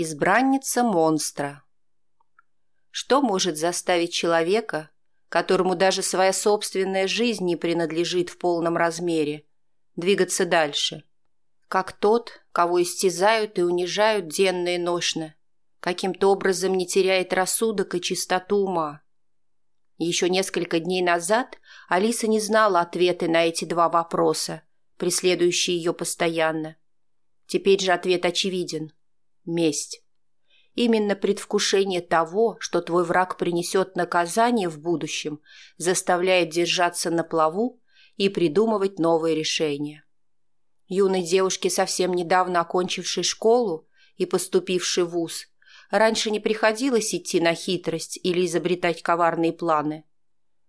избранница монстра. Что может заставить человека, которому даже своя собственная жизнь не принадлежит в полном размере, двигаться дальше? Как тот, кого истязают и унижают денно и ношно, каким-то образом не теряет рассудок и чистоту ума. Еще несколько дней назад Алиса не знала ответы на эти два вопроса, преследующие ее постоянно. Теперь же ответ очевиден – месть. Именно предвкушение того, что твой враг принесет наказание в будущем, заставляет держаться на плаву и придумывать новые решения. Юной девушке, совсем недавно окончившей школу и поступившей в ВУЗ, раньше не приходилось идти на хитрость или изобретать коварные планы.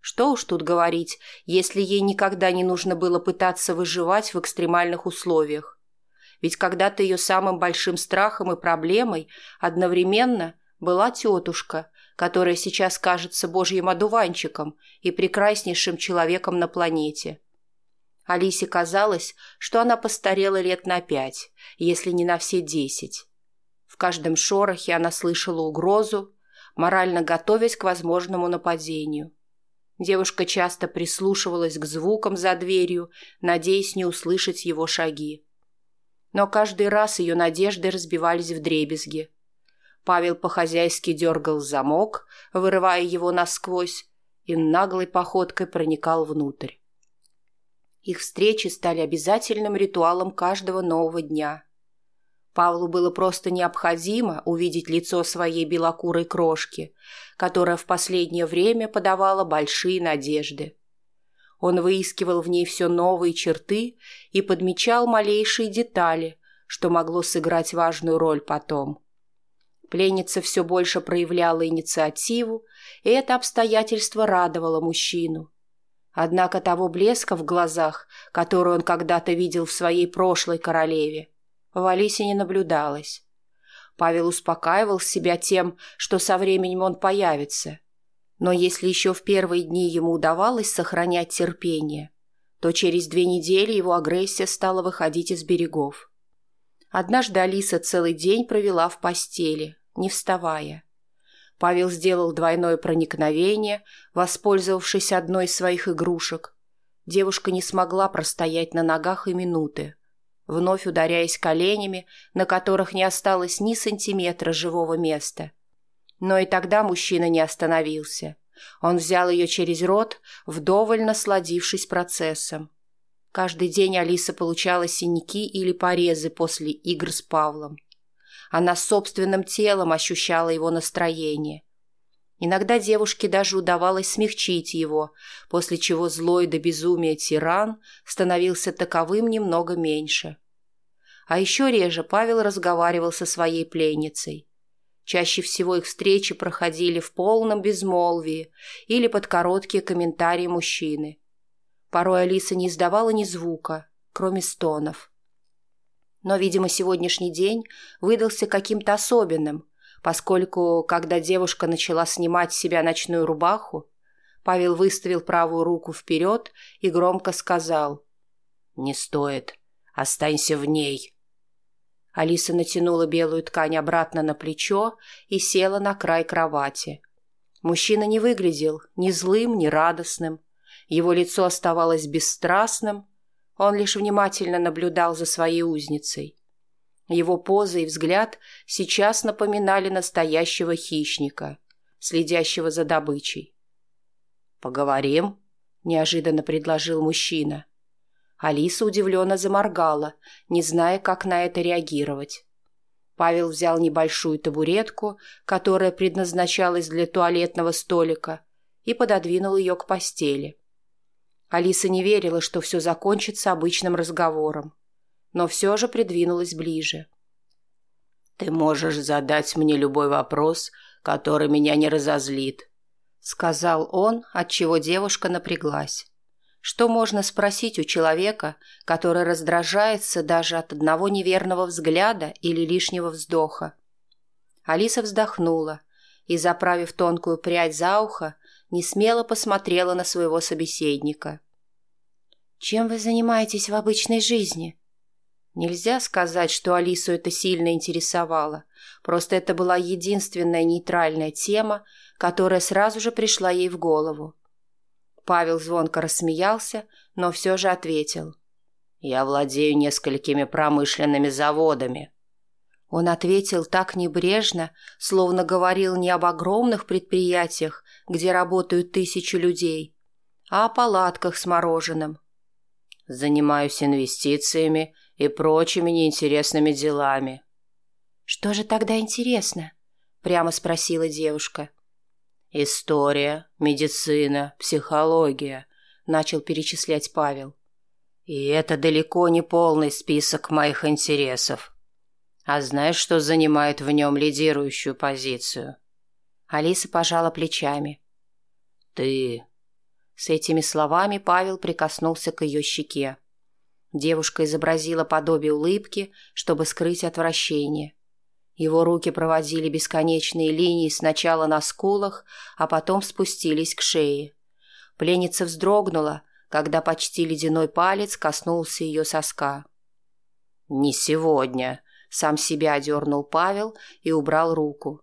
Что уж тут говорить, если ей никогда не нужно было пытаться выживать в экстремальных условиях. Ведь когда-то ее самым большим страхом и проблемой одновременно была тетушка, которая сейчас кажется божьим одуванчиком и прекраснейшим человеком на планете. Алисе казалось, что она постарела лет на пять, если не на все десять. В каждом шорохе она слышала угрозу, морально готовясь к возможному нападению. Девушка часто прислушивалась к звукам за дверью, надеясь не услышать его шаги но каждый раз ее надежды разбивались вдребезги. Павел по-хозяйски дергал замок, вырывая его насквозь, и наглой походкой проникал внутрь. Их встречи стали обязательным ритуалом каждого нового дня. Павлу было просто необходимо увидеть лицо своей белокурой крошки, которая в последнее время подавала большие надежды. Он выискивал в ней все новые черты и подмечал малейшие детали, что могло сыграть важную роль потом. Пленница все больше проявляла инициативу, и это обстоятельство радовало мужчину. Однако того блеска в глазах, который он когда-то видел в своей прошлой королеве, в Алисе не наблюдалось. Павел успокаивал себя тем, что со временем он появится – но если еще в первые дни ему удавалось сохранять терпение, то через две недели его агрессия стала выходить из берегов. Однажды Алиса целый день провела в постели, не вставая. Павел сделал двойное проникновение, воспользовавшись одной из своих игрушек. Девушка не смогла простоять на ногах и минуты, вновь ударяясь коленями, на которых не осталось ни сантиметра живого места – но и тогда мужчина не остановился. Он взял ее через рот, вдоволь насладившись процессом. Каждый день Алиса получала синяки или порезы после игр с Павлом. Она собственным телом ощущала его настроение. Иногда девушке даже удавалось смягчить его, после чего злой до безумия тиран становился таковым немного меньше. А еще реже Павел разговаривал со своей пленницей. Чаще всего их встречи проходили в полном безмолвии или под короткие комментарии мужчины. Порой Алиса не издавала ни звука, кроме стонов. Но, видимо, сегодняшний день выдался каким-то особенным, поскольку, когда девушка начала снимать с себя ночную рубаху, Павел выставил правую руку вперед и громко сказал «Не стоит, останься в ней». Алиса натянула белую ткань обратно на плечо и села на край кровати. Мужчина не выглядел ни злым, ни радостным. Его лицо оставалось бесстрастным, он лишь внимательно наблюдал за своей узницей. Его поза и взгляд сейчас напоминали настоящего хищника, следящего за добычей. «Поговорим», — неожиданно предложил мужчина. Алиса удивленно заморгала, не зная, как на это реагировать. Павел взял небольшую табуретку, которая предназначалась для туалетного столика, и пододвинул ее к постели. Алиса не верила, что все закончится обычным разговором, но все же придвинулась ближе. «Ты можешь задать мне любой вопрос, который меня не разозлит», — сказал он, отчего девушка напряглась. Что можно спросить у человека, который раздражается даже от одного неверного взгляда или лишнего вздоха? Алиса вздохнула и, заправив тонкую прядь за ухо, несмело посмотрела на своего собеседника. «Чем вы занимаетесь в обычной жизни?» Нельзя сказать, что Алису это сильно интересовало. Просто это была единственная нейтральная тема, которая сразу же пришла ей в голову. Павел звонко рассмеялся, но все же ответил. «Я владею несколькими промышленными заводами». Он ответил так небрежно, словно говорил не об огромных предприятиях, где работают тысячи людей, а о палатках с мороженым. «Занимаюсь инвестициями и прочими неинтересными делами». «Что же тогда интересно?» – прямо спросила девушка. – история, медицина, психология», – начал перечислять Павел. «И это далеко не полный список моих интересов. А знаешь, что занимает в нем лидирующую позицию?» Алиса пожала плечами. «Ты...» С этими словами Павел прикоснулся к ее щеке. Девушка изобразила подобие улыбки, чтобы скрыть отвращение. Его руки проводили бесконечные линии сначала на скулах, а потом спустились к шее. Пленница вздрогнула, когда почти ледяной палец коснулся ее соска. «Не сегодня», — сам себя дернул Павел и убрал руку.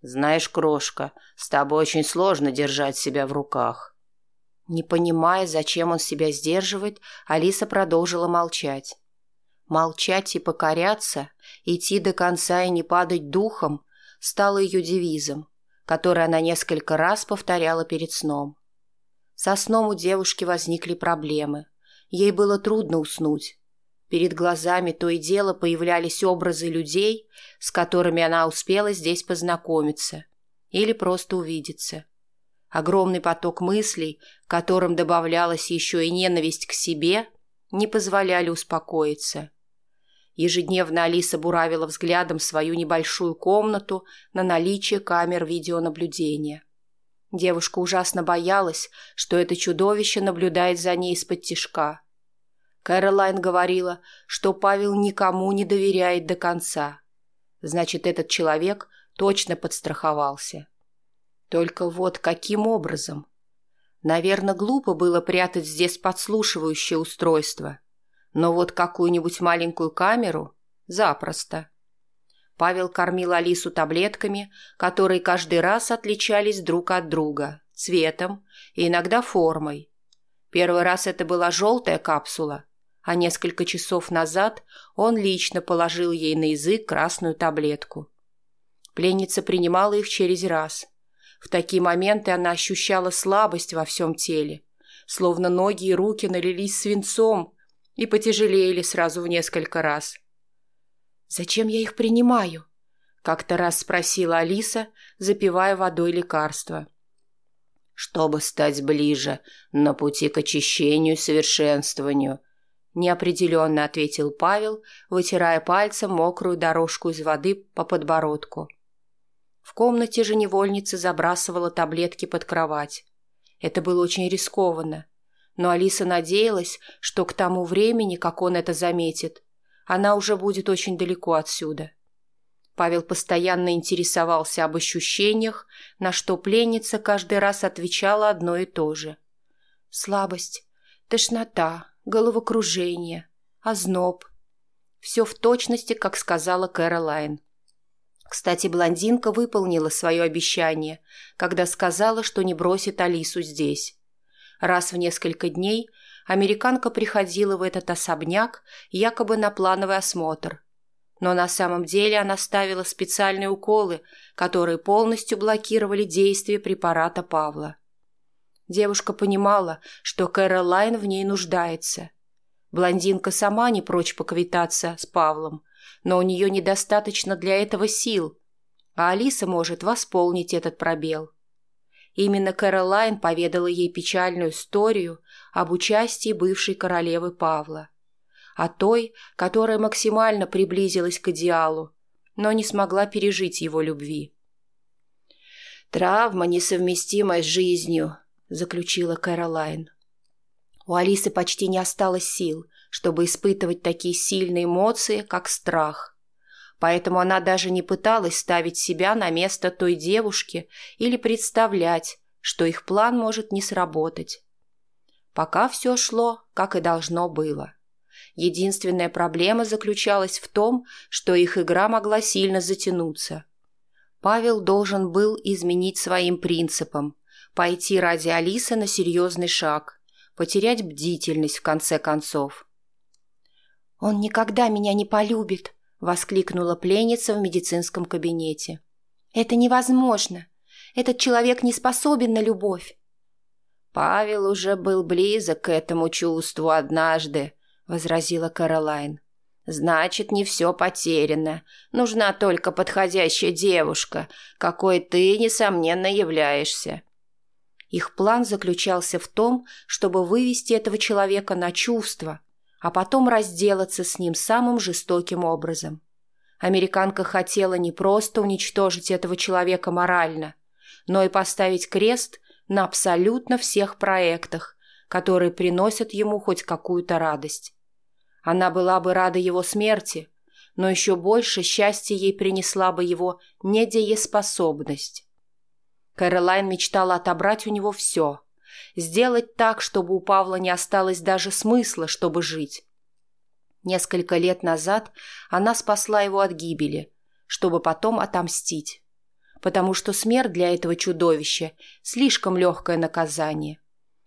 «Знаешь, крошка, с тобой очень сложно держать себя в руках». Не понимая, зачем он себя сдерживает, Алиса продолжила молчать. Молчать и покоряться, идти до конца и не падать духом стало ее девизом, который она несколько раз повторяла перед сном. Со сном у девушки возникли проблемы. Ей было трудно уснуть. Перед глазами то и дело появлялись образы людей, с которыми она успела здесь познакомиться или просто увидеться. Огромный поток мыслей, которым добавлялась еще и ненависть к себе – не позволяли успокоиться. Ежедневно Алиса буравила взглядом свою небольшую комнату на наличие камер видеонаблюдения. Девушка ужасно боялась, что это чудовище наблюдает за ней из-под тишка. Кэролайн говорила, что Павел никому не доверяет до конца. Значит, этот человек точно подстраховался. Только вот каким образом? Наверное, глупо было прятать здесь подслушивающее устройство. Но вот какую-нибудь маленькую камеру – запросто. Павел кормил Алису таблетками, которые каждый раз отличались друг от друга – цветом и иногда формой. Первый раз это была желтая капсула, а несколько часов назад он лично положил ей на язык красную таблетку. Пленница принимала их через раз – в такие моменты она ощущала слабость во всем теле, словно ноги и руки налились свинцом и потяжелели сразу в несколько раз. «Зачем я их принимаю?» — как-то раз спросила Алиса, запивая водой лекарство. «Чтобы стать ближе, на пути к очищению и совершенствованию», — неопределенно ответил Павел, вытирая пальцем мокрую дорожку из воды по подбородку. — в комнате же невольница забрасывала таблетки под кровать. Это было очень рискованно. Но Алиса надеялась, что к тому времени, как он это заметит, она уже будет очень далеко отсюда. Павел постоянно интересовался об ощущениях, на что пленница каждый раз отвечала одно и то же. Слабость, тошнота, головокружение, озноб. Все в точности, как сказала Кэролайн. Кстати, блондинка выполнила свое обещание, когда сказала, что не бросит Алису здесь. Раз в несколько дней американка приходила в этот особняк якобы на плановый осмотр. Но на самом деле она ставила специальные уколы, которые полностью блокировали действие препарата Павла. Девушка понимала, что Кэролайн в ней нуждается. Блондинка сама не прочь поквитаться с Павлом – но у нее недостаточно для этого сил, а Алиса может восполнить этот пробел. Именно Кэролайн поведала ей печальную историю об участии бывшей королевы Павла, о той, которая максимально приблизилась к идеалу, но не смогла пережить его любви. «Травма, несовместимая с жизнью», — заключила Кэролайн. У Алисы почти не осталось сил — чтобы испытывать такие сильные эмоции, как страх. Поэтому она даже не пыталась ставить себя на место той девушки или представлять, что их план может не сработать. Пока все шло, как и должно было. Единственная проблема заключалась в том, что их игра могла сильно затянуться. Павел должен был изменить своим принципам, пойти ради Алисы на серьезный шаг, потерять бдительность в конце концов – «Он никогда меня не полюбит!» – воскликнула пленница в медицинском кабинете. «Это невозможно! Этот человек не способен на любовь!» «Павел уже был близок к этому чувству однажды», – возразила Каролайн. «Значит, не все потеряно. Нужна только подходящая девушка, какой ты, несомненно, являешься». Их план заключался в том, чтобы вывести этого человека на чувства. – а потом разделаться с ним самым жестоким образом. Американка хотела не просто уничтожить этого человека морально, но и поставить крест на абсолютно всех проектах, которые приносят ему хоть какую-то радость. Она была бы рада его смерти, но еще больше счастья ей принесла бы его недееспособность. Кэролайн мечтала отобрать у него все – сделать так, чтобы у Павла не осталось даже смысла, чтобы жить. Несколько лет назад она спасла его от гибели, чтобы потом отомстить, потому что смерть для этого чудовища – слишком легкое наказание.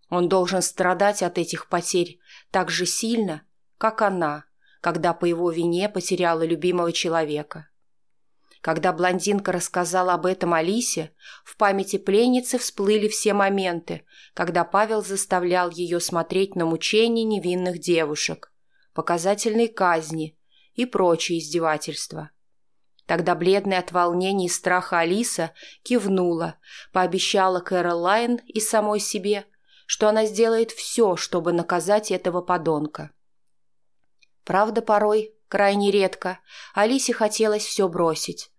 Он должен страдать от этих потерь так же сильно, как она, когда по его вине потеряла любимого человека. Когда блондинка рассказала об этом Алисе, в памяти пленницы всплыли все моменты, когда Павел заставлял ее смотреть на мучения невинных девушек, показательные казни и прочие издевательства. Тогда бледная от волнения и страха Алиса кивнула, пообещала Кэролайн и самой себе, что она сделает все, чтобы наказать этого подонка. Правда, порой, крайне редко, Алисе хотелось все бросить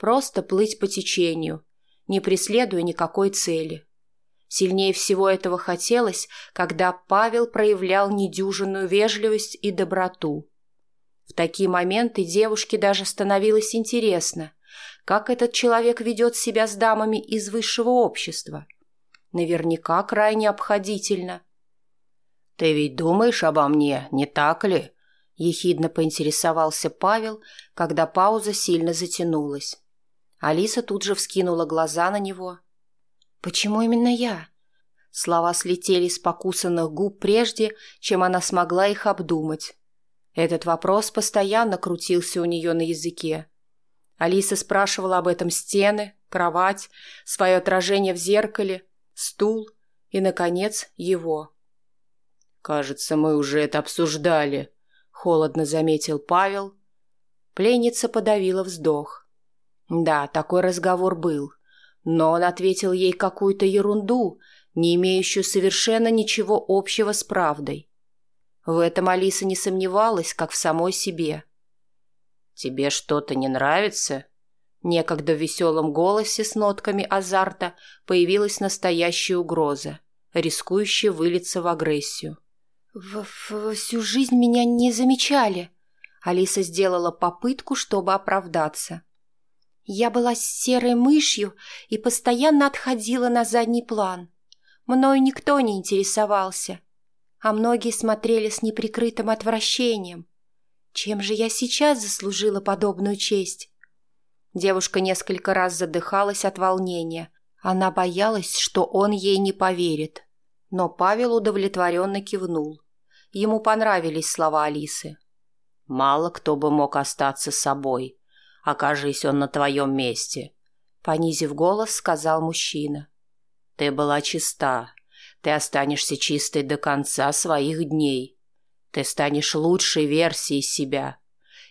просто плыть по течению, не преследуя никакой цели. Сильнее всего этого хотелось, когда Павел проявлял недюжинную вежливость и доброту. В такие моменты девушке даже становилось интересно, как этот человек ведет себя с дамами из высшего общества. Наверняка крайне обходительно. «Ты ведь думаешь обо мне, не так ли?» – ехидно поинтересовался Павел, когда пауза сильно затянулась. Алиса тут же вскинула глаза на него. «Почему именно я?» Слова слетели с покусанных губ прежде, чем она смогла их обдумать. Этот вопрос постоянно крутился у нее на языке. Алиса спрашивала об этом стены, кровать, свое отражение в зеркале, стул и, наконец, его. «Кажется, мы уже это обсуждали», — холодно заметил Павел. Пленница подавила вздох. Да, такой разговор был. Но он ответил ей какую-то ерунду, не имеющую совершенно ничего общего с правдой. В этом Алиса не сомневалась, как в самой себе. «Тебе что-то не нравится?» Некогда в веселом голосе с нотками азарта появилась настоящая угроза, рискующая вылиться в агрессию. В -в «Всю жизнь меня не замечали». Алиса сделала попытку, чтобы оправдаться. Я была серой мышью и постоянно отходила на задний план. Мною никто не интересовался, а многие смотрели с неприкрытым отвращением. Чем же я сейчас заслужила подобную честь? Девушка несколько раз задыхалась от волнения. Она боялась, что он ей не поверит. Но Павел удовлетворенно кивнул. Ему понравились слова Алисы. «Мало кто бы мог остаться собой», окажись он на твоем месте», — понизив голос, сказал мужчина. «Ты была чиста. Ты останешься чистой до конца своих дней. Ты станешь лучшей версией себя.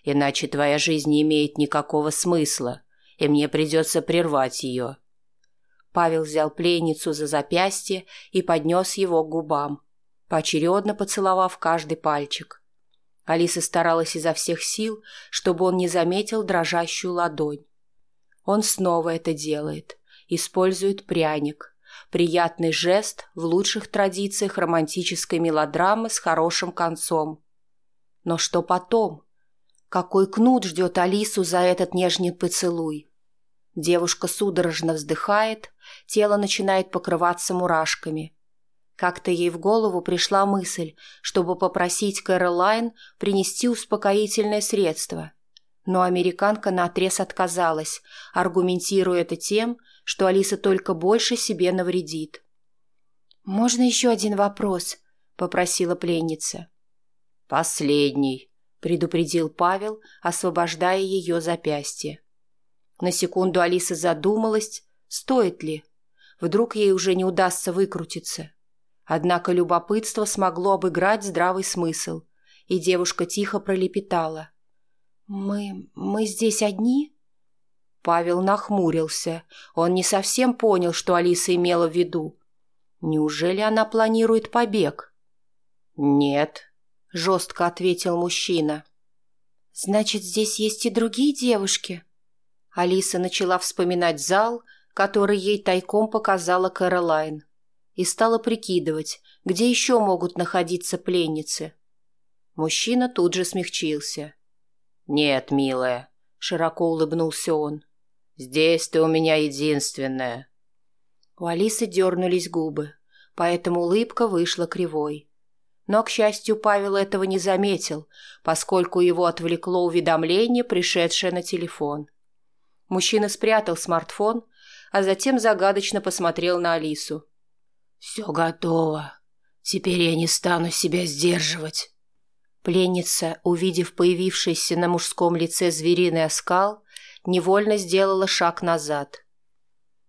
Иначе твоя жизнь не имеет никакого смысла, и мне придется прервать ее». Павел взял пленницу за запястье и поднес его к губам, поочередно поцеловав каждый пальчик. Алиса старалась изо всех сил, чтобы он не заметил дрожащую ладонь. Он снова это делает, использует пряник. Приятный жест в лучших традициях романтической мелодрамы с хорошим концом. Но что потом? Какой кнут ждет Алису за этот нежный поцелуй? Девушка судорожно вздыхает, тело начинает покрываться мурашками – как-то ей в голову пришла мысль, чтобы попросить Кэролайн принести успокоительное средство. Но американка наотрез отказалась, аргументируя это тем, что Алиса только больше себе навредит. «Можно еще один вопрос?» – попросила пленница. «Последний», – предупредил Павел, освобождая ее запястье. На секунду Алиса задумалась, стоит ли. Вдруг ей уже не удастся выкрутиться. Однако любопытство смогло обыграть здравый смысл, и девушка тихо пролепетала. «Мы... мы здесь одни?» Павел нахмурился. Он не совсем понял, что Алиса имела в виду. Неужели она планирует побег? «Нет», — жестко ответил мужчина. «Значит, здесь есть и другие девушки?» Алиса начала вспоминать зал, который ей тайком показала Кэролайн и стала прикидывать, где еще могут находиться пленницы. Мужчина тут же смягчился. «Нет, милая», — широко улыбнулся он. «Здесь ты у меня единственная». У Алисы дернулись губы, поэтому улыбка вышла кривой. Но, к счастью, Павел этого не заметил, поскольку его отвлекло уведомление, пришедшее на телефон. Мужчина спрятал смартфон, а затем загадочно посмотрел на Алису. Все готово. Теперь я не стану себя сдерживать. Пленница, увидев появившийся на мужском лице звериный оскал, невольно сделала шаг назад.